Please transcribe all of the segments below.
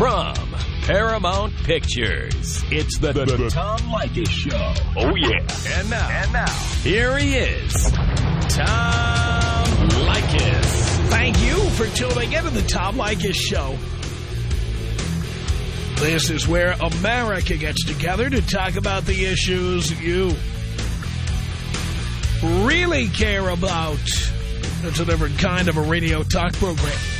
From Paramount Pictures, it's the, the, the Tom Leykis Show. Oh, yeah. And now, and now, here he is, Tom Leykis. Thank you for tuning in to the Tom Leykis Show. This is where America gets together to talk about the issues you really care about. It's a different kind of a radio talk program.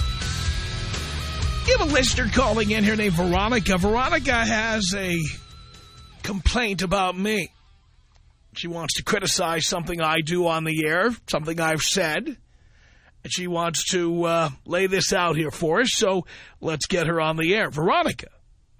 You have a listener calling in here named Veronica. Veronica has a complaint about me. She wants to criticize something I do on the air, something I've said. And she wants to uh, lay this out here for us, so let's get her on the air. Veronica.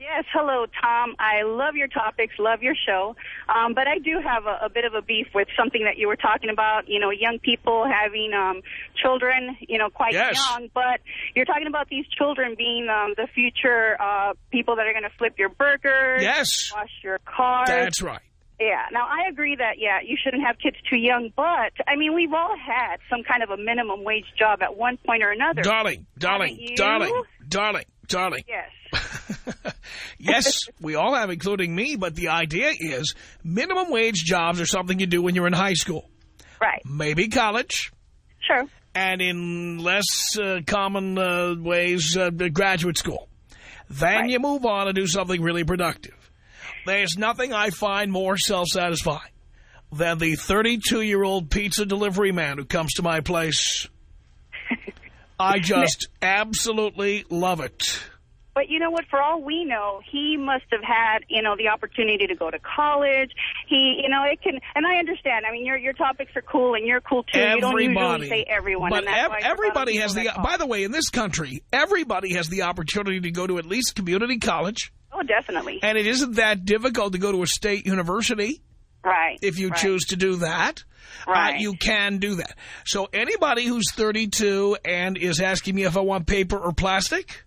Yes, hello, Tom. I love your topics, love your show. Um, but I do have a, a, bit of a beef with something that you were talking about, you know, young people having um, children, you know, quite yes. young. But you're talking about these children being um, the future uh, people that are going to flip your burgers, yes. wash your cars. That's right. Yeah. Now, I agree that, yeah, you shouldn't have kids too young. But, I mean, we've all had some kind of a minimum wage job at one point or another. Darling, darling, darling, darling, darling. Yes. yes, we all have, including me, but the idea is minimum wage jobs are something you do when you're in high school. Right. Maybe college. Sure. And in less uh, common uh, ways, uh, graduate school. Then right. you move on and do something really productive. There's nothing I find more self-satisfying than the 32-year-old pizza delivery man who comes to my place. I just absolutely love it. But you know what? For all we know, he must have had, you know, the opportunity to go to college. He, you know, it can, and I understand. I mean, your your topics are cool, and you're cool too. Everybody. You don't usually say everyone. But ev everybody has the. By the way, in this country, everybody has the opportunity to go to at least community college. Oh, definitely. And it isn't that difficult to go to a state university. Right. If you right. choose to do that. Right. Uh, you can do that. So anybody who's 32 and is asking me if I want paper or plastic...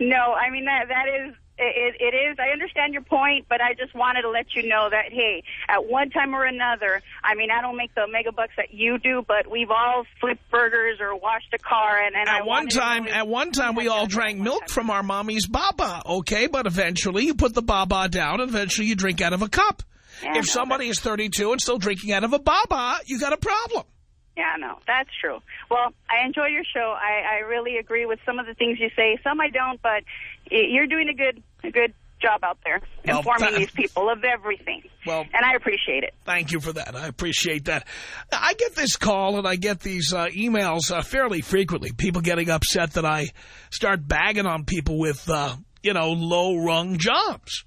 no, I mean, that that is, it, it is, I understand your point, but I just wanted to let you know that, hey, at one time or another, I mean, I don't make the mega bucks that you do, but we've all flipped burgers or washed a car. And, and at I one time, At one time, we all drank milk from our mommy's baba, okay? But eventually, you put the baba down, and eventually you drink out of a cup. Yeah, if no, somebody is 32 and still drinking out of a baba, you got a problem. Yeah, no, that's true. Well, I enjoy your show. I, I really agree with some of the things you say. Some I don't, but you're doing a good a good job out there well, informing these people of everything. Well, and I appreciate it. Thank you for that. I appreciate that. I get this call and I get these uh, emails uh, fairly frequently. People getting upset that I start bagging on people with, uh, you know, low-rung jobs.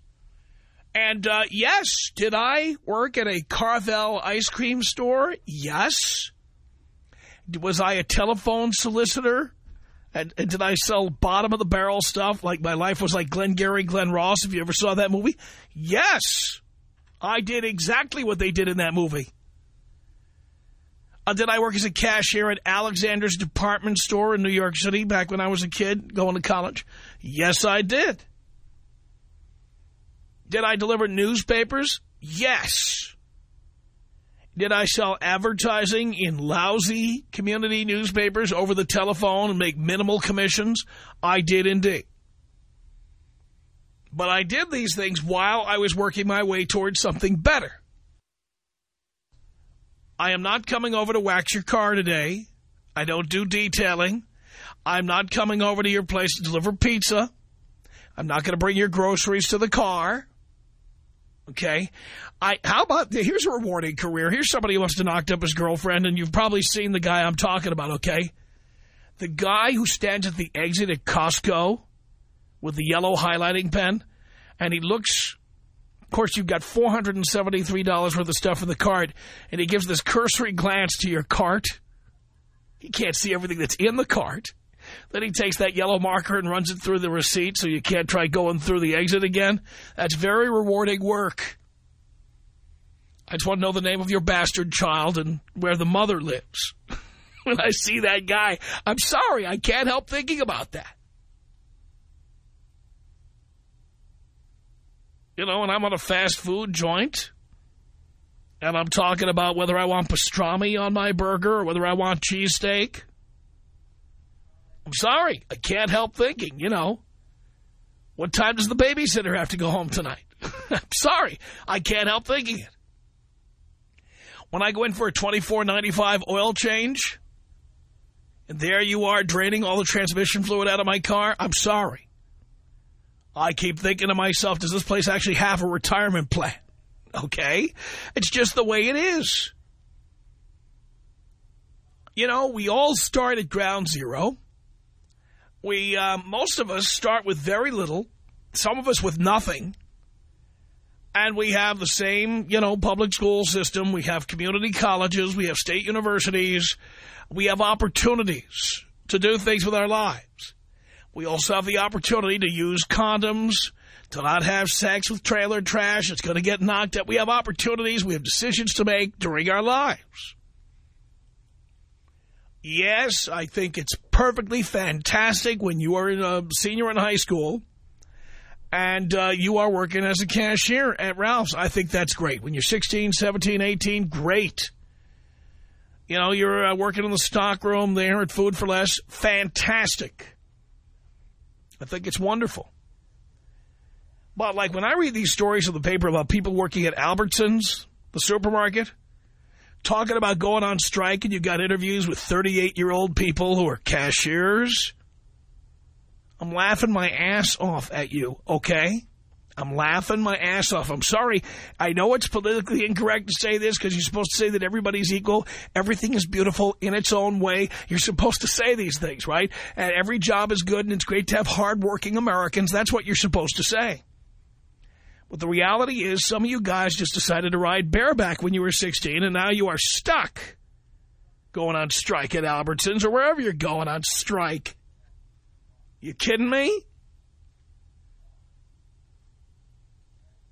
And, uh, yes, did I work at a Carvel ice cream store? Yes. Was I a telephone solicitor? And, and, did I sell bottom-of-the-barrel stuff like my life was like Glenn Glengarry Glen Ross, if you ever saw that movie? Yes. I did exactly what they did in that movie. Uh, did I work as a cashier at Alexander's department store in New York City back when I was a kid going to college? Yes, I did. Did I deliver newspapers? Yes. Did I sell advertising in lousy community newspapers over the telephone and make minimal commissions? I did indeed. But I did these things while I was working my way towards something better. I am not coming over to wax your car today. I don't do detailing. I'm not coming over to your place to deliver pizza. I'm not going to bring your groceries to the car. Okay. I, how about, here's a rewarding career. Here's somebody who wants to knock up his girlfriend, and you've probably seen the guy I'm talking about, okay? The guy who stands at the exit at Costco with the yellow highlighting pen, and he looks, of course, you've got $473 worth of stuff in the cart, and he gives this cursory glance to your cart. He can't see everything that's in the cart. Then he takes that yellow marker and runs it through the receipt so you can't try going through the exit again. That's very rewarding work. I just want to know the name of your bastard child and where the mother lives. when I see that guy, I'm sorry, I can't help thinking about that. You know, and I'm on a fast food joint and I'm talking about whether I want pastrami on my burger or whether I want cheesesteak, I'm sorry, I can't help thinking, you know, what time does the babysitter have to go home tonight? I'm sorry, I can't help thinking it. When I go in for a $24.95 oil change, and there you are draining all the transmission fluid out of my car, I'm sorry. I keep thinking to myself, does this place actually have a retirement plan? Okay? It's just the way it is. You know, we all start at ground zero. We, uh, most of us start with very little, some of us with nothing. And we have the same, you know, public school system. We have community colleges. We have state universities. We have opportunities to do things with our lives. We also have the opportunity to use condoms, to not have sex with trailer trash. It's going to get knocked up. We have opportunities. We have decisions to make during our lives. Yes, I think it's perfectly fantastic when you are a senior in high school and uh, you are working as a cashier at Ralph's. I think that's great. When you're 16, 17, 18, great. You know, you're uh, working in the stockroom there at Food 4 Less. Fantastic. I think it's wonderful. But, like, when I read these stories in the paper about people working at Albertsons, the supermarket, talking about going on strike, and you got interviews with 38-year-old people who are cashiers I'm laughing my ass off at you, okay? I'm laughing my ass off. I'm sorry. I know it's politically incorrect to say this because you're supposed to say that everybody's equal. Everything is beautiful in its own way. You're supposed to say these things, right? And every job is good and it's great to have hardworking Americans. That's what you're supposed to say. But the reality is some of you guys just decided to ride bareback when you were 16 and now you are stuck going on strike at Albertsons or wherever you're going on strike. You kidding me?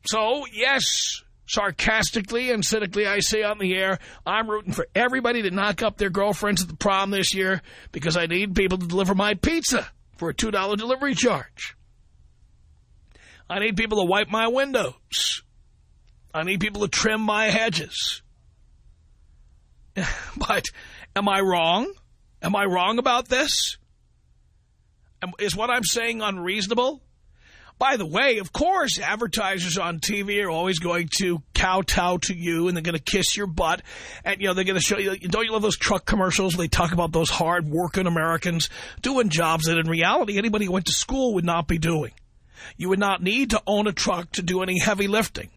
So, yes, sarcastically and cynically I say on the air, I'm rooting for everybody to knock up their girlfriends at the prom this year because I need people to deliver my pizza for a $2 delivery charge. I need people to wipe my windows. I need people to trim my hedges. But am I wrong? Am I wrong about this? Is what I'm saying unreasonable? By the way, of course, advertisers on TV are always going to kowtow to you and they're going to kiss your butt. And, you know, they're going to show you, don't you love those truck commercials where they talk about those hard-working Americans doing jobs that in reality anybody who went to school would not be doing. You would not need to own a truck to do any heavy lifting,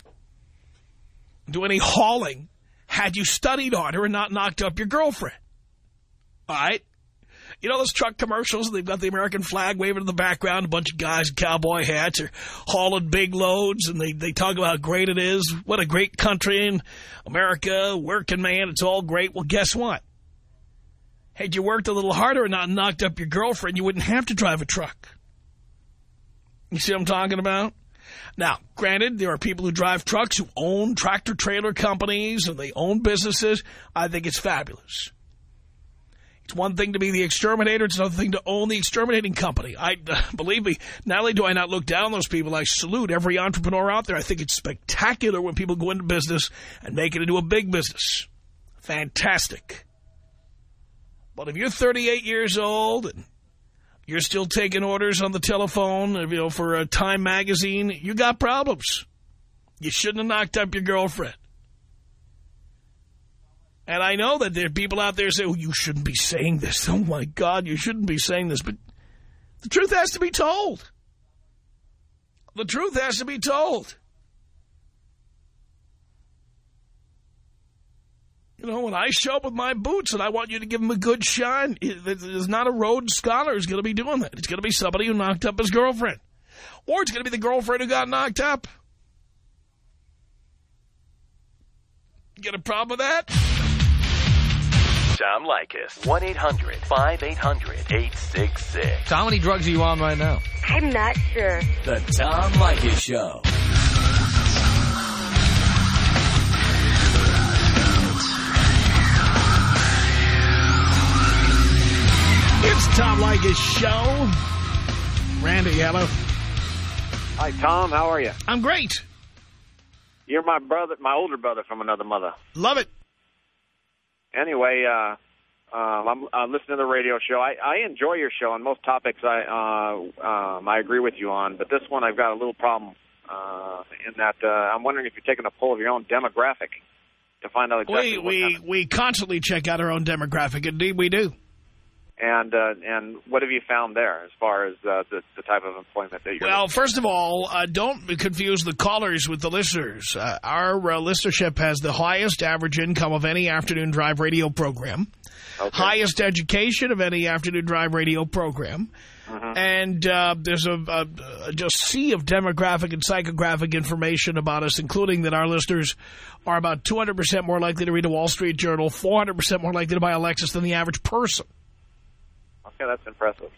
do any hauling, had you studied harder and not knocked up your girlfriend. All right? You know those truck commercials? They've got the American flag waving in the background. A bunch of guys in cowboy hats are hauling big loads, and they, they talk about how great it is. What a great country in America, working man, it's all great. Well, guess what? Had you worked a little harder and not knocked up your girlfriend, you wouldn't have to drive a truck. You see what I'm talking about? Now, granted, there are people who drive trucks who own tractor-trailer companies and they own businesses. I think it's fabulous. It's one thing to be the exterminator. It's another thing to own the exterminating company. I Believe me, not only do I not look down on those people, I salute every entrepreneur out there. I think it's spectacular when people go into business and make it into a big business. Fantastic. But if you're 38 years old and you're still taking orders on the telephone you know, for a Time magazine, you got problems. You shouldn't have knocked up your girlfriend. And I know that there are people out there say, oh, you shouldn't be saying this. Oh, my God, you shouldn't be saying this. But the truth has to be told. The truth has to be told. You know, when I show up with my boots and I want you to give them a good shine, there's not a Rhodes Scholar who's going to be doing that. It's going to be somebody who knocked up his girlfriend. Or it's going to be the girlfriend who got knocked up. You get a problem with that? Tom Leykis. 1-800-5800-866. How many drugs are you on right now? I'm not sure. The Tom Leykis Show. It's Tom Leykis show. Randy, hello. Hi, Tom. How are you? I'm great. You're my brother, my older brother from another mother. Love it. Anyway, uh, um, I'm uh, listening to the radio show. I, I enjoy your show, and most topics I uh, um, I agree with you on. But this one, I've got a little problem uh, in that uh, I'm wondering if you're taking a poll of your own demographic to find out exactly We, what we, kind of- we constantly check out our own demographic. Indeed, we do. And uh, and what have you found there as far as uh, the the type of employment that you're. Well, first of all, uh, don't confuse the callers with the listeners. Uh, our uh, listenership has the highest average income of any afternoon drive radio program, okay. highest education of any afternoon drive radio program, Mhm. and uh, there's a, a, a just sea of demographic and psychographic information about us, including that our listeners are about 200% more likely to read a Wall Street Journal, 400% more likely to buy a Lexus than the average person. Okay, that's impressive,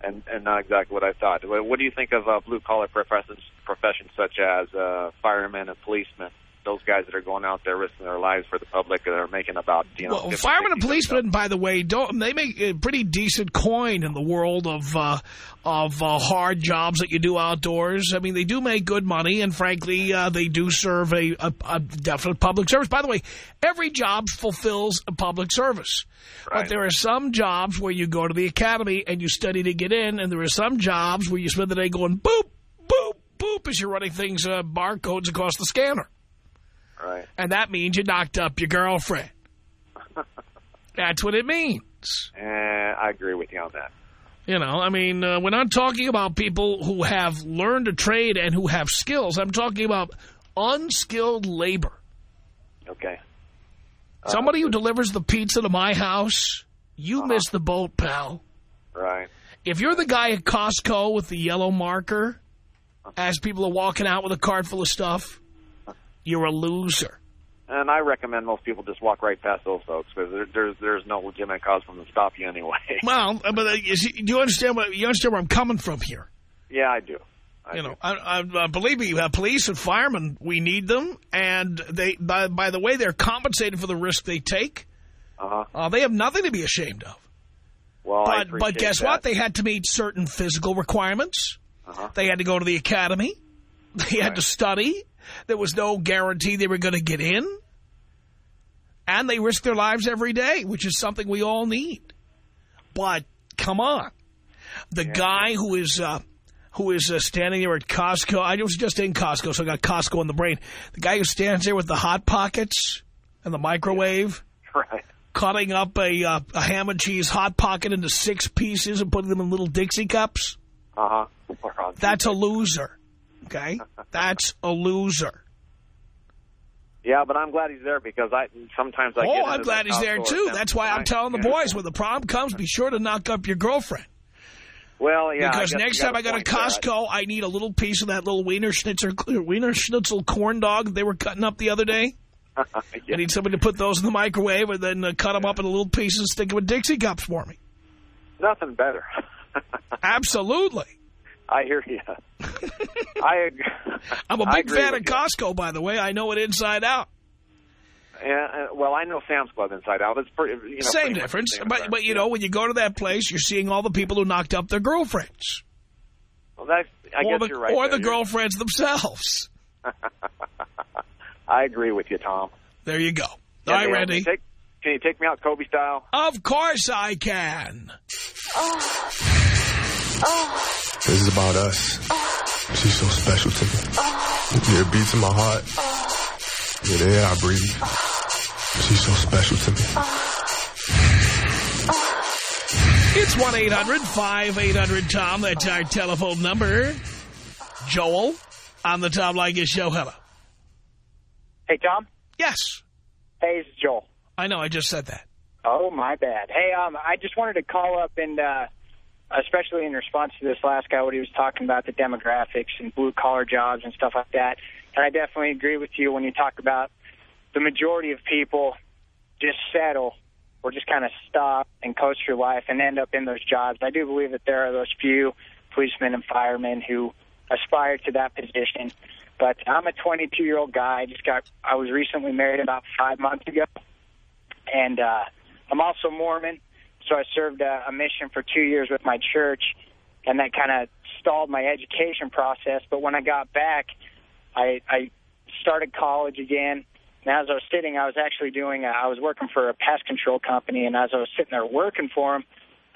and and not exactly what I thought. What do you think of uh, blue collar professions professions such as uh, firemen and policemen? Those guys that are going out there risking their lives for the public that are making about you know. Well, firemen and policemen, by the way, don't they make a pretty decent coin in the world of uh, of uh, hard jobs that you do outdoors? I mean, they do make good money, and frankly, uh, they do serve a, a, a definite public service. By the way, every job fulfills a public service. But there are some jobs where you go to the academy and you study to get in, and there are some jobs where you spend the day going boop, boop, boop as you're running things, uh, barcodes across the scanner. Right. And that means you knocked up your girlfriend. That's what it means. And I agree with you on that. You know, I mean, uh, we're not talking about people who have learned a trade and who have skills. I'm talking about unskilled labor. Okay. Uh, Somebody who delivers the pizza to my house, you Uh-huh. missed the boat, pal. Right. If you're the guy at Costco with the yellow marker, as people are walking out with a cart full of stuff, you're a loser. And I recommend most people just walk right past those folks because there, there's there's no legitimate cause for them to stop you anyway. Well, uh, but uh, see, do you understand what you understand where I'm coming from here? yeah, I do. I you do. know, I, I, uh, believe me, uh, police and firemen, we need them, and they, by, by the way, they're compensated for the risk they take. Uh-huh. Uh, they have nothing to be ashamed of. Well, But, but guess that. what? They had to meet certain physical requirements. Uh-huh. They had to go to the academy. They had to study. There was no guarantee they were going to get in. And they risk their lives every day, which is something we all need. But come on. The guy who is uh, who is uh, standing there at Costco, I was just in Costco, so I got Costco in the brain. The guy who stands there with the Hot Pockets and the microwave, Right. cutting up a, uh, a ham and cheese Hot Pocket into six pieces and putting them in little Dixie cups. Uh-huh. That's a loser. Okay? That's a loser. Yeah, but I'm glad he's there because I sometimes I get Oh, I'm glad he's there, too. That's why I'm telling the boys, when the problem comes, be sure to knock up your girlfriend. Well, yeah. Because next time I go to. Costco, I need a little piece of that little Wienerschnitzel, Wiener Schnitzel corn dog they were cutting up the other day. Yeah. I need somebody to put those in the microwave and then uh, cut them up into little pieces and stick them in Dixie cups for me. Nothing better. Absolutely. I hear you. I ag- I'm a big fan of you. Costco, by the way. I know it inside out. Yeah, uh, well, I know Sam's Club inside out. It's pretty, you know, Same pretty difference. same But, but you Yeah. know, when you go to that place, you're seeing all the people who knocked up their girlfriends. well, that, I or guess the, you're right. or there. the You're- girlfriends themselves. I agree with you, Tom. There you go. Yeah, all right, Randy. Can you, take, can you take me out Kobe style? Of course I can. This is about us. She's so special to me. Yeah, it beats in my heart. Yeah, the air I breathe. She's so special to me. It's 1-800-5800-TOM. That's our telephone number. Joel on the Tom Leykis show. Hello. Hey, Tom. Yes. Hey, it's Joel. I know. I just said that. Oh, my bad. Hey, um, I just wanted to call up and, uh, especially in response to this last guy, what he was talking about, the demographics and blue-collar jobs and stuff like that. And I definitely agree with you when you talk about the majority of people just settle or just kind of stop and coast your life and end up in those jobs. I do believe that there are those few policemen and firemen who aspire to that position. But I'm a 22 year old guy. I just got I was recently married about five months ago, and uh, I'm also Mormon. So I served a, a mission for two years with my church, and that kind of stalled my education process. But when I got back, I, I started college again. And as I was sitting, I was actually doing. A, I was working for a pest control company, and as I was sitting there working for them,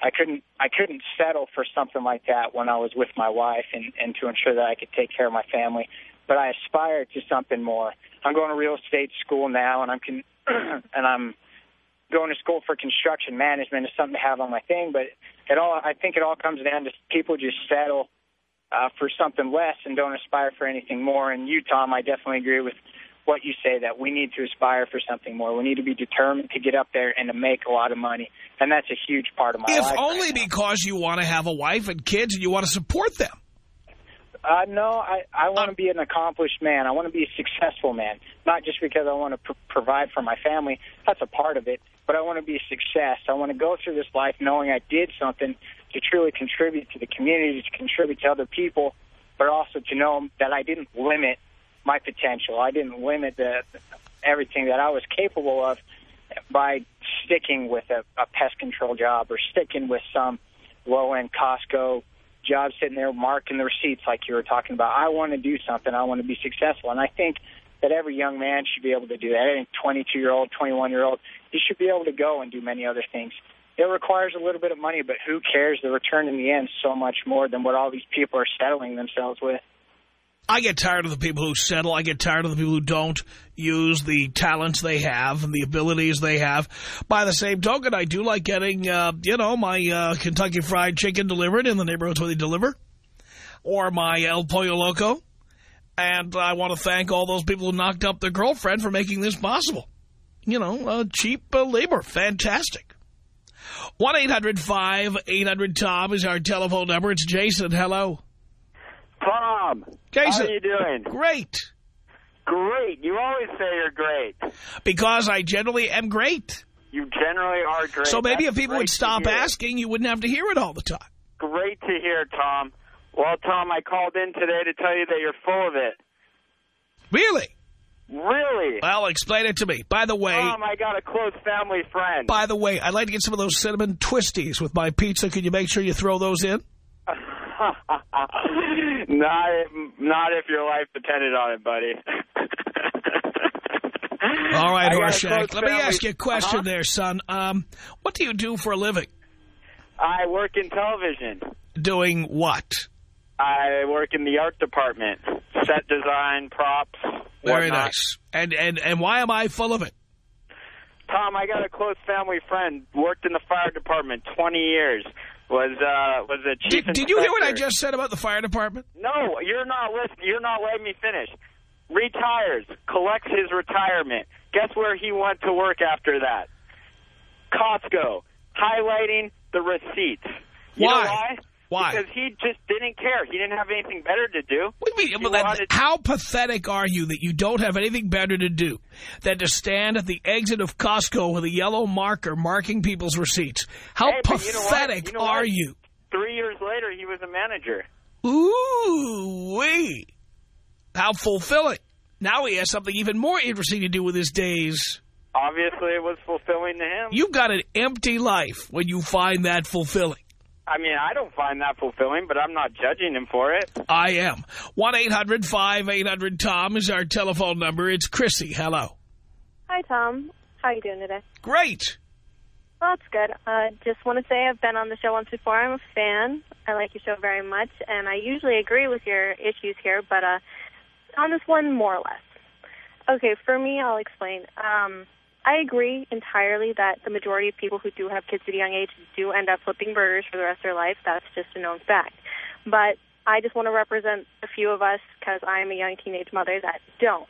I couldn't. I couldn't settle for something like that when I was with my wife, and and to ensure that I could take care of my family. But I aspired to something more. I'm going to real estate school now, and I'm con- and I'm going to school for construction management is something to have on my thing. But it all. I think it all comes down to people just settle uh, for something less and don't aspire for anything more. And you, Tom, I definitely agree with what you say that we need to aspire for something more. We need to be determined to get up there and to make a lot of money. And that's a huge part of my if life. If only right because you want to have a wife and kids and you want to support them. Uh, no, I, I want to be an accomplished man. I want to be a successful man, not just because I want to pr provide for my family. That's a part of it. But I want to be a success. I want to go through this life knowing I did something to truly contribute to the community, to contribute to other people, but also to know that I didn't limit my potential. I didn't limit the, everything that I was capable of by sticking with a, a pest control job or sticking with some low-end Costco job sitting there marking the receipts like you were talking about. I want to do something. I want to be successful. And I think that every young man should be able to do that. Any 22-year-old, 21-year-old, you should be able to go and do many other things. It requires a little bit of money, but who cares? The return in the end is so much more than what all these people are settling themselves with. I get tired of the people who settle. I get tired of the people who don't use the talents they have and the abilities they have. By the same token, I do like getting, uh, you know, my uh, Kentucky Fried Chicken delivered in the neighborhoods where they deliver, or my El Pollo Loco. And I want to thank all those people who knocked up their girlfriend for making this possible. You know, uh, cheap labor. Fantastic. 1-800-5800-TOM is our telephone number. It's Jason. Hello. Tom, Jason. how are you doing? Great. Great. You always say you're great. Because I generally am great. You generally are great. So maybe That's if people would stop asking, you wouldn't have to hear it all the time. Great to hear, Tom. Well, Tom, I called in today to tell you that you're full of it. Really? Really? Well, explain it to me. By the way... Tom, I got a close family friend. By the way, I'd like to get some of those cinnamon twisties with my pizza. Could you make sure you throw those in? not, not if your life depended on it, buddy. All right, Horshack. Let me ask you a question Uh-huh. there, son. Um, what do you do for a living? I work in television. Doing what? I work in the art department. Set design, props, Very whatnot. nice. And, and, and why am I full of it? Tom, I got a close family friend. Worked in the fire department 20 years. Was uh was a chief Did, did you hear what I just said about the fire department? No, you're not listening. You're not letting me finish. Retires, collects his retirement. Guess where he went to work after that? Costco, highlighting the receipts. You Why? know why? Why? Because he just didn't care. He didn't have anything better to do. What do you mean? Well, wanted- how pathetic are you that you don't have anything better to do than to stand at the exit of Costco with a yellow marker marking people's receipts? How Hey, but you know pathetic You know are what? you? Three years later, he was a manager. Ooh, wee. How fulfilling. Now he has something even more interesting to do with his days. Obviously, it was fulfilling to him. You've got an empty life when you find that fulfilling. I mean, I don't find that fulfilling, but I'm not judging him for it. I am. 1-800-5800-TOM is our telephone number. It's Chrissy. Hello. Hi, Tom. How are you doing today? Great. Well, that's good. Uh, just want to say I've been on the show once before. I'm a fan. I like your show very much, and I usually agree with your issues here, but uh, on this one, more or less. Okay, for me, I'll explain. Um, I agree entirely that the majority of people who do have kids at a young age do end up flipping burgers for the rest of their life. That's just a known fact. But I just want to represent a few of us because I'm a young teenage mother that don't.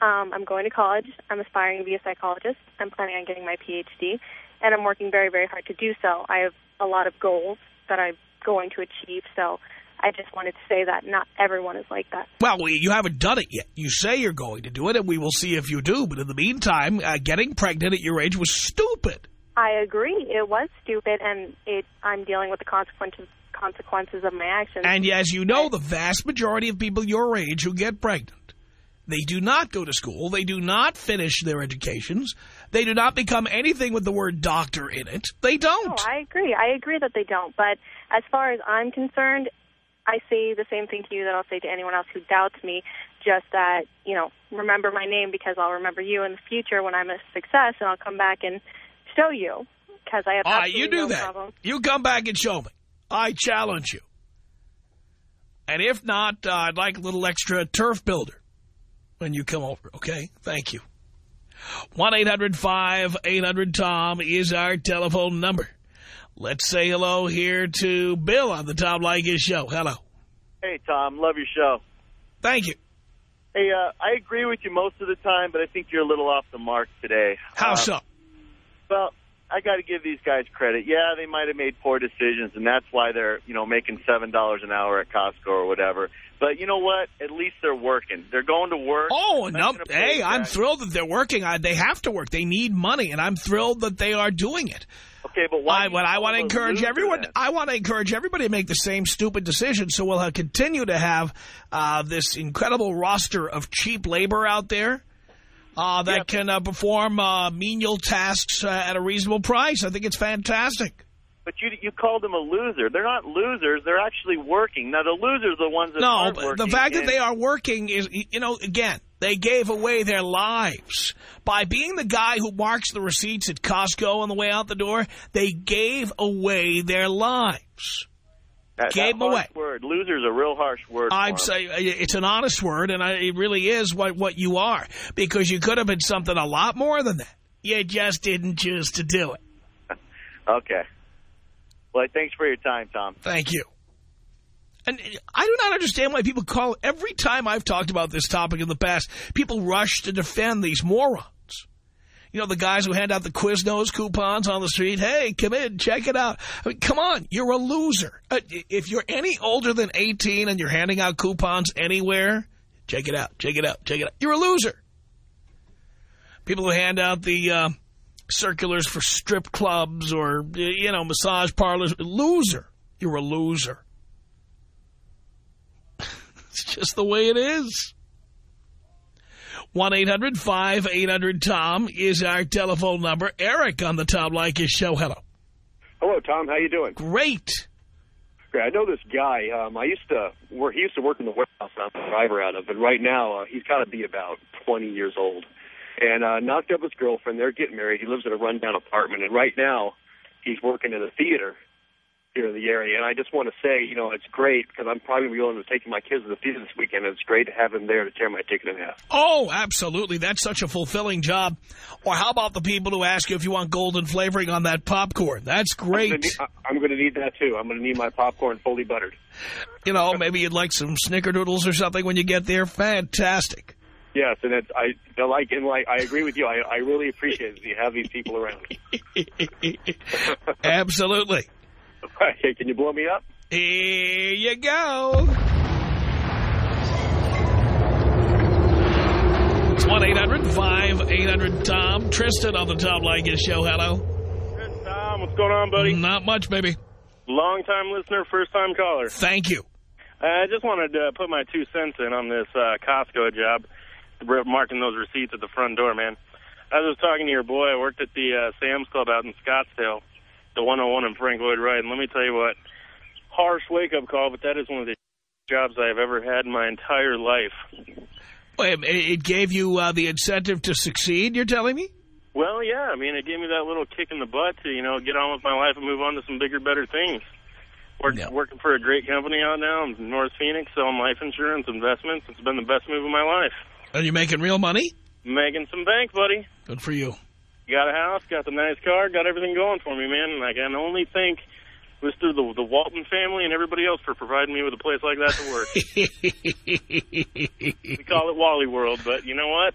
Um, I'm going to college. I'm aspiring to be a psychologist. I'm planning on getting my PhD, and I'm working very, very hard to do so. I have a lot of goals that I'm going to achieve, so I just wanted to say that not everyone is like that. Well, you haven't done it yet. You say you're going to do it, and we will see if you do. But in the meantime, uh, getting pregnant at your age was stupid. I agree. It was stupid, and it I'm dealing with the consequences consequences of my actions. And as you know, the vast majority of people your age who get pregnant, they do not go to school. They do not finish their educations. They do not become anything with the word doctor in it. They don't. No, I agree. I agree that they don't. But as far as I'm concerned, I say the same thing to you that I'll say to anyone else who doubts me, just that, you know, remember my name because I'll remember you in the future when I'm a success and I'll come back and show you because I have All right, you do no that. problem. You come back and show me. I challenge you. And if not, uh, I'd like a little extra turf builder when you come over, okay? Thank you. 1-800-5800-TOM is our telephone number. Let's say hello here to Bill on the Tom Leykis show. Hello. Hey, Tom. Love your show. Thank you. Hey, uh, I agree with you most of the time, but I think you're a little off the mark today. How Uh, so? Well, I got to give these guys credit. Yeah, they might have made poor decisions, and that's why they're, you know, making $7 an hour at Costco or whatever. But you know what? At least they're working. They're going to work. Oh, no. Hey, I'm thrilled that they're working. I, they have to work. They need money, and I'm thrilled that they are doing it. Okay, but why? I, do I want to encourage everyone. I want to encourage everybody to make the same stupid decision so we'll have, continue to have uh, this incredible roster of cheap labor out there uh, that can uh, perform uh, menial tasks uh, at a reasonable price. I think it's fantastic. But you you called them a loser. They're not losers. They're actually working. Now, the losers are the ones that No, aren't but working. the fact that they are working is, you know, again, they gave away their lives. By being the guy who marks the receipts at Costco on the way out the door, they gave away their lives. that, gave that away. Word. Loser's a real harsh word. I'd say it's an honest word, and I, it really is what, what you are, because you could have been something a lot more than that. You just didn't choose to do it. Okay. Well, thanks for your time, Tom. Thank you. And I do not understand why people call, every time I've talked about this topic in the past, people rush to defend these morons. You know, the guys who hand out the Quiznos coupons on the street, hey, come in, check it out. I mean, come on, you're a loser. Uh, if you're any older than 18 and you're handing out coupons anywhere, check it out, check it out, check it out. You're a loser. People who hand out the uh, circulars for strip clubs or, you know, massage parlors, loser. You're a loser. it's just the way it is. 1-800-5800-TOM is our telephone number. Eric on the Tom Leykis show. Hello. Hello, Tom. How you doing? Great. Great. I know this guy. Um, I used to work. He used to work in the warehouse I'm a driver out of, and right now uh, he's got to be about 20 years old. And uh, knocked up his girlfriend. They're getting married. He lives in a rundown apartment, and right now he's working in a theater here in the area. And I just want to say, you know, it's great because I'm probably going to be take my kids to the theater this weekend. And it's great to have him there to tear my ticket in half. Oh, absolutely. That's such a fulfilling job. Or how about the people who ask you if you want golden flavoring on that popcorn? That's great. I'm going to need that too. I'm going to need my popcorn fully buttered. You know, maybe you'd like some snickerdoodles or something when you get there. Fantastic. Yes, and it's I I like and like I agree with you. I I really appreciate it. that You have these people around. Absolutely. Hey, can you blow me up? Here you go. It's 1-800-5800-TOM. Tristan on the Tom Leykis show. Hello. Good, Tom. What's going on, buddy? Not much, baby. Long-time listener, first-time caller. Thank you. I just wanted to put my two cents in on this uh, Costco job, marking those receipts at the front door, man. I was talking to your boy. I worked at the uh, Sam's Club out in Scottsdale, the 101 in Frank Lloyd Wright, and let me tell you what, harsh wake-up call, but that is one of the jobs I've ever had in my entire life. It gave you uh, the incentive to succeed, you're telling me? Well, yeah, I mean, it gave me that little kick in the butt to, you know, get on with my life and move on to some bigger, better things. Work, Working for a great company out now in North Phoenix, selling life insurance, investments. It's been the best move of my life. Are you making real money? Making some bank, buddy. Good for you. Got a house, got the nice car, got everything going for me, man. And I can only thank Mr. The, the Walton family and everybody else for providing me with a place like that to work. we call it Wally World, but you know what?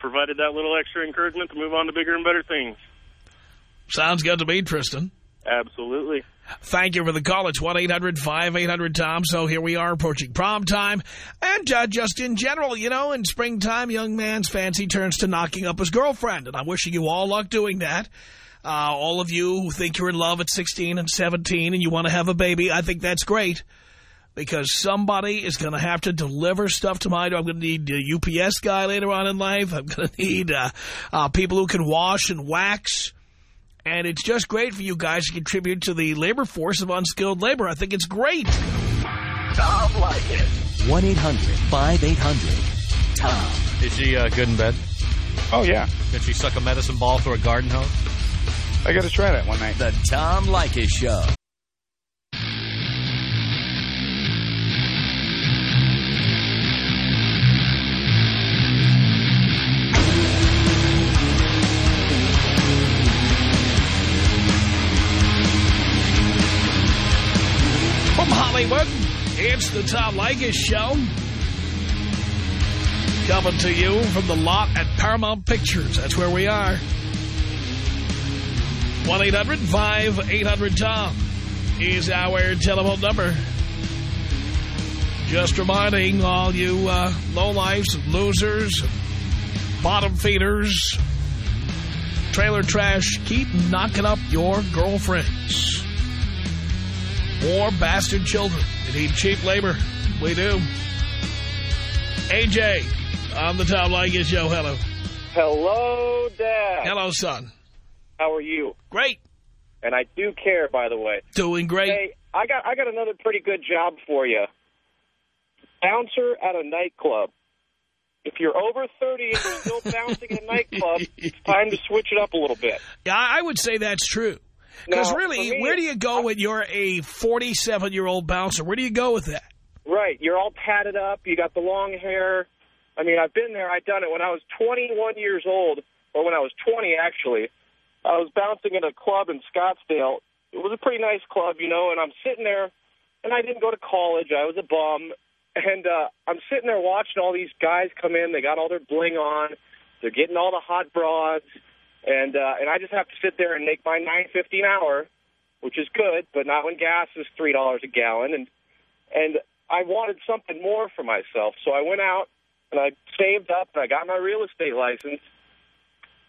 Provided that little extra encouragement to move on to bigger and better things. Sounds good to me, Tristan. Absolutely. Thank you for the call. It's 1-800-5800-TOM. So here we are approaching prom time. And uh, just in general, you know, in springtime, young man's fancy turns to knocking up his girlfriend. And I'm wishing you all luck doing that. Uh, all of you who think you're in love at 16 and 17 and you want to have a baby, I think that's great. Because somebody is going to have to deliver stuff to my door. I'm going to need a UPS guy later on in life. I'm going to need uh, uh, people who can wash and wax. And it's just great for you guys to contribute to the labor force of unskilled labor. I think it's great. Tom Leykis. 1-800-5800-TOM. Is she uh, good in bed? Oh, yeah. Can she suck a medicine ball through a garden hose? I got to try that one night. The Tom Leykis Show. Hollywood, it's the Tom Leykis Show. Coming to you from the lot at Paramount Pictures. That's where we are. 1-800-5800-TOM is our telephone number. Just reminding all you uh, lowlifes, losers, bottom feeders, trailer trash, keep knocking up your girlfriends. More bastard children that need cheap labor. We do. AJ, on the Tom Leykis Show. Hello. Hello, Dad. Hello, son. How are you? Great. And I do care, by the way. Doing great. Hey, I got I got another pretty good job for you. Bouncer at a nightclub. If you're over 30 and you're still bouncing at a nightclub, it's time to switch it up a little bit. Yeah, I would say that's true. Because really, me, where do you go when you're a 47-year-old bouncer? Where do you go with that? Right. You're all padded up. You got the long hair. I mean, I've been there. I've done it when I was 21 years old, or when I was 20, actually. I was bouncing in a club in Scottsdale. It was a pretty nice club, you know, and I'm sitting there, and I didn't go to college. I was a bum. And uh, I'm sitting there watching all these guys come in. They got all their bling on. They're getting all the hot broads. And uh, and I just have to sit there and make my nine fifty an hour, which is good, but not when gas is three dollars a gallon. And and I wanted something more for myself, so I went out and I saved up and I got my real estate license.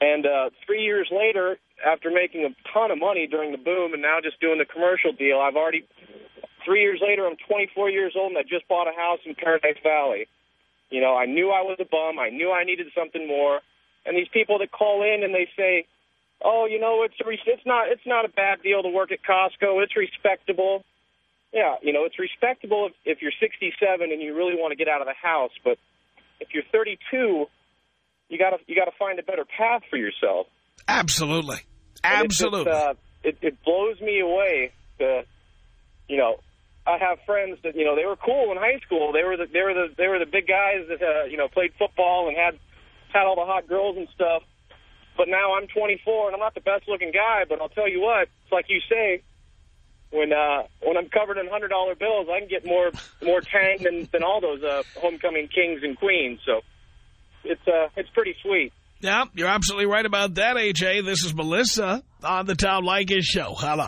And uh, three years later, after making a ton of money during the boom, and now just doing the commercial deal, I've already three years later. I'm 24 years old and I just bought a house in Paradise Valley. You know, I knew I was a bum. I knew I needed something more. And these people that call in and they say, "Oh, you know, it's a re- it's not it's not a bad deal to work at Costco. It's respectable." Yeah, you know, it's respectable if, if you're 67 and you really want to get out of the house, but if you're 32, you got to you got to find a better path for yourself. Absolutely. It's just, Absolutely. uh, it, it blows me away. To, you know, I have friends that you know they were cool in high school. They were the they were the they were the big guys that uh, you know played football and had had all the hot girls and stuff. But now I'm 24 and I'm not the best looking guy. But I'll tell you what, it's like you say. When uh, when I'm covered in hundred dollar bills, I can get more more tang than than all those uh, homecoming kings and queens. So it's uh it's pretty sweet. Yeah, you're absolutely right about that, AJ. This is Melissa on the Tom Leykis Show. Hello.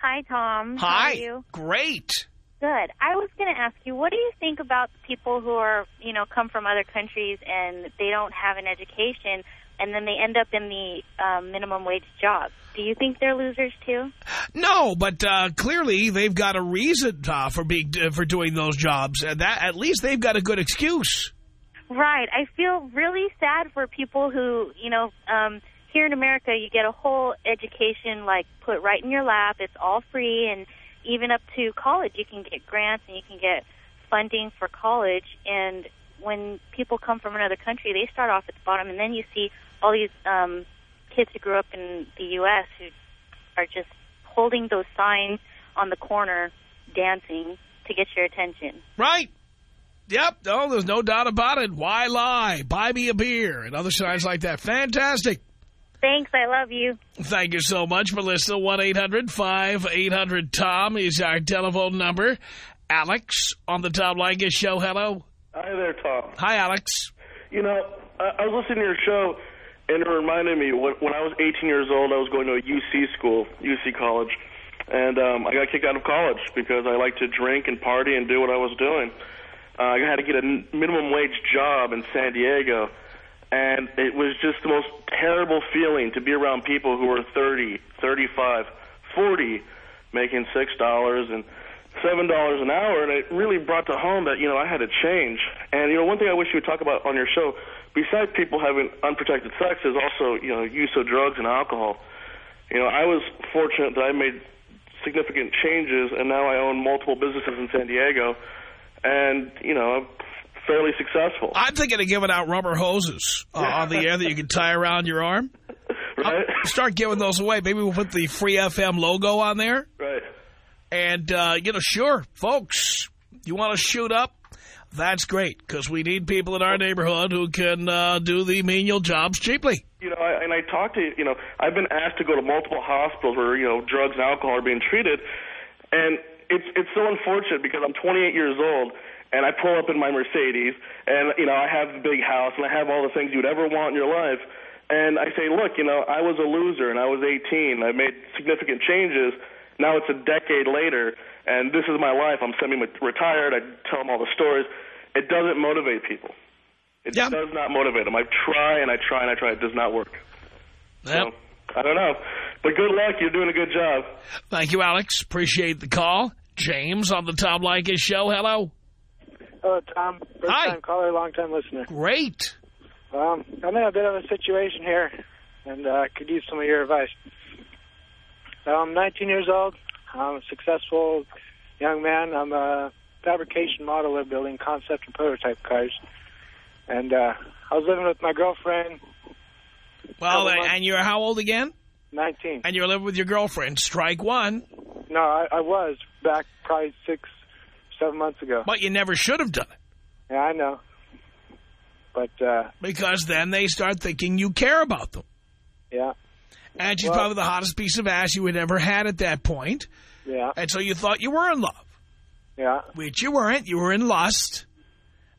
Hi, Tom. How Hi. are you? Great. Good. I was going to ask you, what do you think about people who are, you know, come from other countries and they don't have an education and then they end up in the um, minimum wage jobs? Do you think they're losers too? No, but uh, clearly they've got a reason uh, for being uh, for doing those jobs, and that at least they've got a good excuse. Right. I feel really sad for people who, you know, um, here in America, you get a whole education like put right in your lap. It's all free, and even up to college, you can get grants and you can get funding for college. And when people come from another country, they start off at the bottom, and then you see all these um, kids who grew up in the U.S. who are just holding those signs on the corner, dancing to get your attention. Right. Yep. No, there's no doubt about it. Why lie? Buy me a beer and other signs like that. Fantastic. Thanks. I love you. Thank you so much, Melissa. 1-800-5800-TOM is our telephone number. Alex on the Tom Leykis Show. Hello. Hi there, Tom. Hi, Alex. You know, I, I was listening to your show, and it reminded me when, when I was 18 years old, I was going to a UC school, UC college, and um, I got kicked out of college because I liked to drink and party and do what I was doing. Uh, I had to get a minimum wage job in San Diego, and it was just the most terrible feeling to be around people who were 30, 35, 40, making six dollars and seven dollars an hour, and it really brought to home that you know I had to change. And you know, one thing I wish you would talk about on your show, besides people having unprotected sex, is also you know use of drugs and alcohol. You know, I was fortunate that I made significant changes, and now I own multiple businesses in San Diego, and you know, I'm fairly successful. I'm thinking of giving out rubber hoses uh, on the air that you can tie around your arm. Right. Uh, start giving those away. Maybe we'll put the Free FM logo on there. Right. And, uh, you know, sure, folks, you want to shoot up? That's great, because we need people in our neighborhood who can uh, do the menial jobs cheaply. You know, I, and I talked to, you know, I've been asked to go to multiple hospitals where, you know, drugs and alcohol are being treated. And it's it's so unfortunate because I'm 28 years old and I pull up in my Mercedes and, you know, I have the big house and I have all the things you'd ever want in your life. And I say, look, you know, I was a loser and I was 18. I made significant changes. Now it's a decade later and this is my life. I'm semi-retired. I tell them all the stories. It doesn't motivate people. It does not motivate them. I try and I try and I try. It does not work. So, I don't know. But good luck. You're doing a good job. Thank you, Alex. Appreciate the call. James on the Tom Leykis show. Hello. Hello, Tom. First Hi. time caller, long time listener. Great. Um, I'm in a bit of a situation here, and uh, I could use some of your advice. I'm 19 years old. I'm a successful young man. I'm a fabrication modeler building concept and prototype cars. And uh, I was living with my girlfriend. Well, and you're how old again? 19. And you're living with your girlfriend. Strike one. No, I, I was back probably six, seven months ago. But you never should have done it. Yeah, I know. But, uh, Because then they start thinking you care about them. yeah, And she's Well- probably the hottest piece of ass you had ever had at that point. yeah, And so you thought you were in love. yeah. Which you weren't. You were in lust.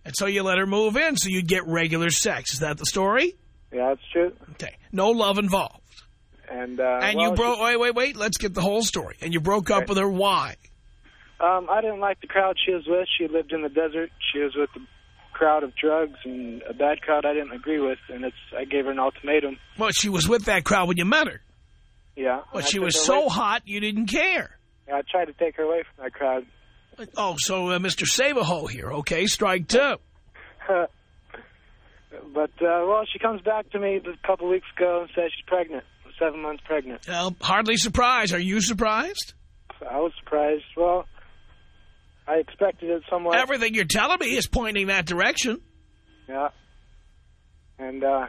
And so you let her move in so you'd get regular sex. Is that the story? Yeah, that's true. Okay. No love involved. And, uh, and well, you broke... Wait, wait, wait. Let's get the whole story. And you broke up with her. Why? Um, I didn't like the crowd she was with. She lived in the desert. She was with a crowd of drugs and a bad crowd I didn't agree with, and it's I gave her an ultimatum. Well, she was with that crowd when you met her. Yeah. But she was so away- hot you didn't care. Yeah, I tried to take her away from that crowd. Oh, so uh, Mr. Savaho here. Okay, strike two. but, uh, well, she comes back to me a couple weeks ago and says she's pregnant, seven months pregnant. Well, hardly surprised. Are you surprised? I was surprised. Well, I expected it somewhat. Everything you're telling me is pointing that direction. Yeah. And uh,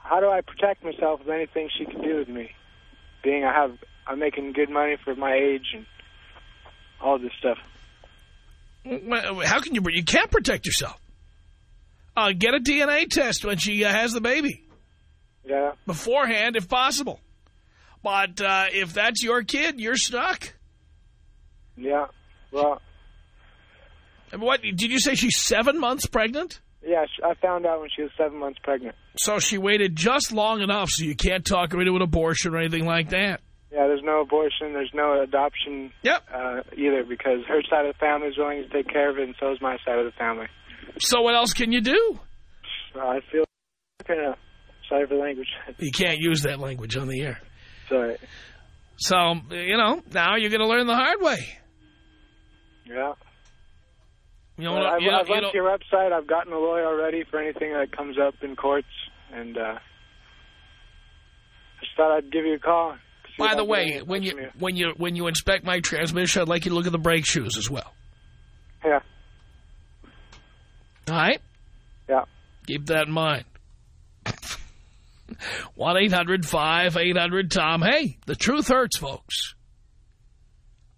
how do I protect myself of anything she can do with me? Being I have, I'm making good money for my age and all this stuff. How can you... You can't protect yourself. Uh, get a DNA test when she uh, has the baby. Yeah. Beforehand, if possible. But uh, if that's your kid, you're stuck. Yeah. Well, And What did you say? She's seven months pregnant. yeah. I found out when she was seven months pregnant. So she waited just long enough so you can't talk her into an abortion or anything like that. Yeah. There's no abortion. There's no adoption. Yep. Uh, either because her side of the family is willing to take care of it, and so is my side of the family. So what else can you do? So I feel kind of sorry for the language. You can't use that language on the air. Sorry. So, you know, now you're going to learn the hard way. Yeah. You know, I've, you know, I've you know- your website. I've gotten a lawyer already for anything that comes up in courts, and uh, just thought I'd give you a call. By the way, when touch you when you when you inspect my transmission, I'd like you to look at the brake shoes as well. Yeah. All right? Yeah. Keep that in mind. 1-800-5800-TOM. Hey, the truth hurts, folks.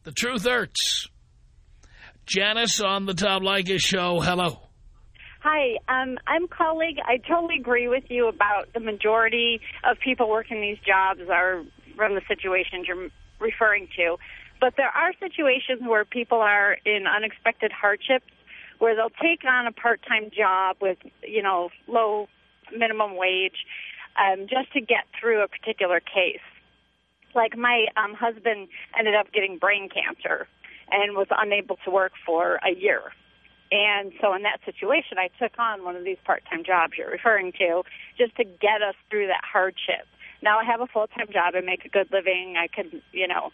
The truth hurts. Janice on the Tom Leykis show. Hello. Hi, um, I'm calling. I totally agree with you about the majority of people working these jobs are from the situations you're referring to. But there are situations where people are in unexpected hardships where they'll take on a part-time job with, you know, low minimum wage um, just to get through a particular case. Like my um, husband ended up getting brain cancer and was unable to work for a year And so in that situation, I took on one of these part-time jobs you're referring to just to get us through that hardship. Now I have a full-time job. and make a good living. I could, you know,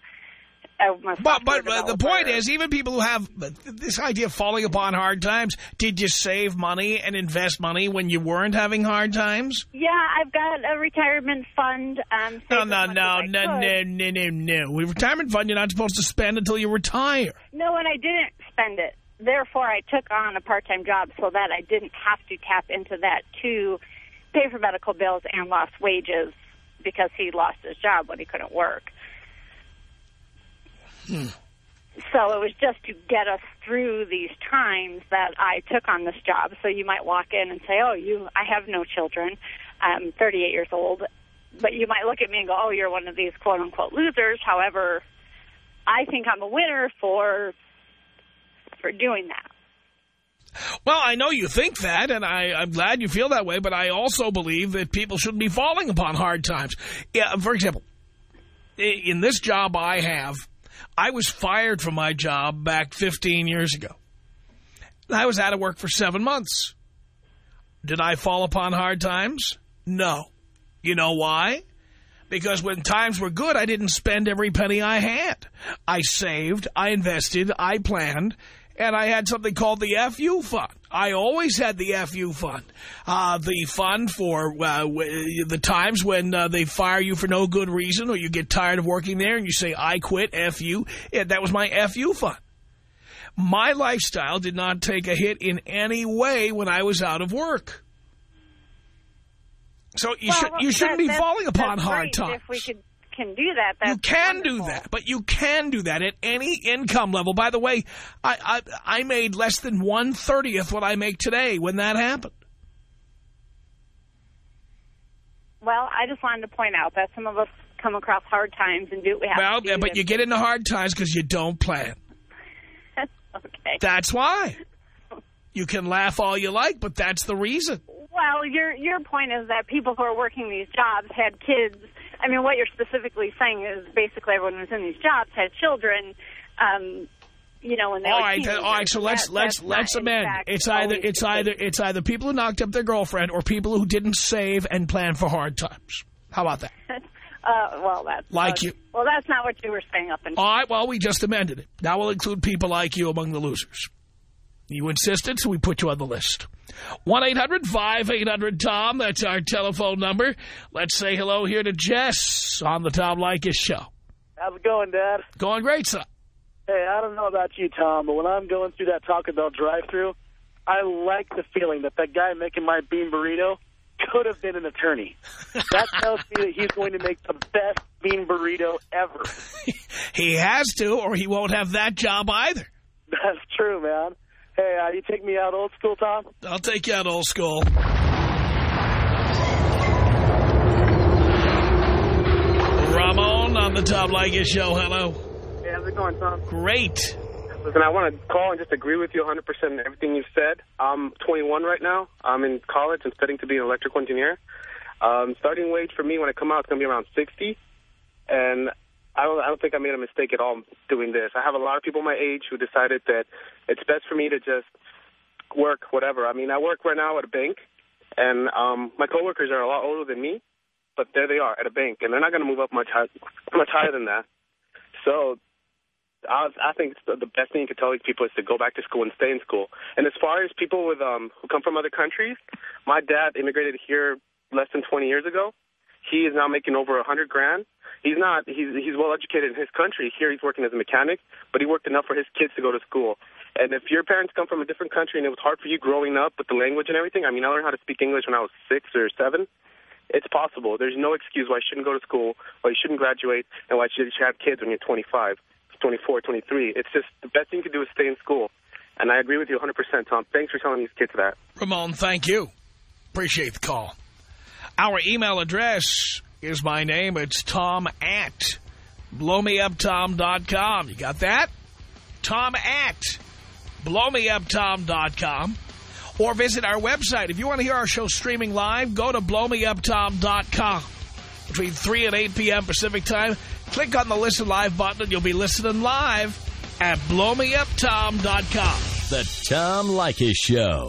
But, but uh, the point is, even people who have this idea of falling upon hard times, did you save money and invest money when you weren't having hard times? Yeah, I've got a retirement fund. Um, No, no, no, no, no, no, no, no. Retirement fund you're not supposed to spend until you retire. No, and I didn't spend it. Therefore, I took on a part-time job so that I didn't have to tap into that to pay for medical bills and lost wages because he lost his job when he couldn't work. So it was just to get us through these times that I took on this job. So you might walk in and say, "Oh, you, I have no children. I'm 38 years old." But you might look at me and go, "Oh, you're one of these quote unquote losers." However, I think I'm a winner for for doing that. Well, I know you think that, and I, I'm glad you feel that way, but I also believe that people shouldn't be falling upon hard times. Yeah, for example, in this job I have, I was fired from my job back 15 years ago. I was out of work for seven months. Did I fall upon hard times? No. You know why? Because when times were good, I didn't spend every penny I had. I saved, I invested, I planned, and I had something called the FU fund. I always had the FU fund. Uh, the fund for uh, the times when uh, they fire you for no good reason or you get tired of working there and you say, I quit, FU. Yeah, that was my FU fund. My lifestyle did not take a hit in any way when I was out of work. So you, should, you shouldn't that- be falling upon hard times. If we could can do that, that's You can do that, but you can do that at any income level. By the way, I I, I made less than one thirtieth what I make today when that happened. Well, I just wanted to point out that some of us come across hard times and do what we have Well, to do. but you get into hard times because you don't plan. okay. That's why. You can laugh all you like, but that's the reason. Well, your your point is that people who are working these jobs had kids. I mean, what you're specifically saying is basically everyone who's in these jobs had children. Um, you know, when they All were right, all right. So let's That- let's let's amend. It's either it's either it's either people who knocked up their girlfriend or people who didn't save and plan for hard times. How about that? Uh, well, that's Like uh, you. Well, that's not what you were saying up until. All right, well, we just amended it. Now we'll include people like you among the losers. You insisted, so we put you on the list. 1-800-5800-TOM, that's our telephone number. Let's say hello here to Jess on the Tom Leykis Show. How's it going, Dad? Going great, son. Hey, I don't know about you, Tom, but when I'm going through that Taco Bell drive-through, I like the feeling that that guy making my bean burrito could have been an attorney. That tells me that he's going to make the best bean burrito ever. He has to, or he won't have that job either. That's true, man. Hey, uh, you take me out old school, Tom? I'll take you out old school. Ramon on the Tom Leykis Show. Hello. Hey, how's it going, Tom? Great. Listen, I want to call and just agree with you 100% in everything you've said. I'm 21 right now. I'm in college and studying to be an electrical engineer. Um, starting wage for me when I come out is going to be around 60. And I don't, I don't think I made a mistake at all doing this. I have a lot of people my age who decided that it's best for me to just work whatever. I mean, I work right now at a bank, and um, my coworkers are a lot older than me, but there they are at a bank, and they're not going to move up much high, much higher than that. So I, I think the, best thing you could tell these people is to go back to school and stay in school. And as far as people with um, who come from other countries, my dad immigrated here less than 20 years ago. He is now making over a hundred grand. He's not. He's he's well educated in his country. Here he's working as a mechanic, but he worked enough for his kids to go to school. And if your parents come from a different country and it was hard for you growing up with the language and everything, I mean, I learned how to speak English when I was six or seven. It's possible. There's no excuse why you shouldn't go to school, why you shouldn't graduate, and why you should have kids when you're 25, 24, 23. It's just the best thing you can do is stay in school. And I agree with you 100%, Tom. Thanks for telling these kids that. Ramon, thank you. Appreciate the call. Our email address is my name. It's tom at blowmeuptom.com. You got that? Tom at blowmeuptom.com. Or visit our website. If you want to hear our show streaming live, go to blowmeuptom.com. Between 3 and 8 p.m. Pacific Time, click on the Listen Live button and you'll be listening live at blowmeuptom.com. The Tom Leykis Show.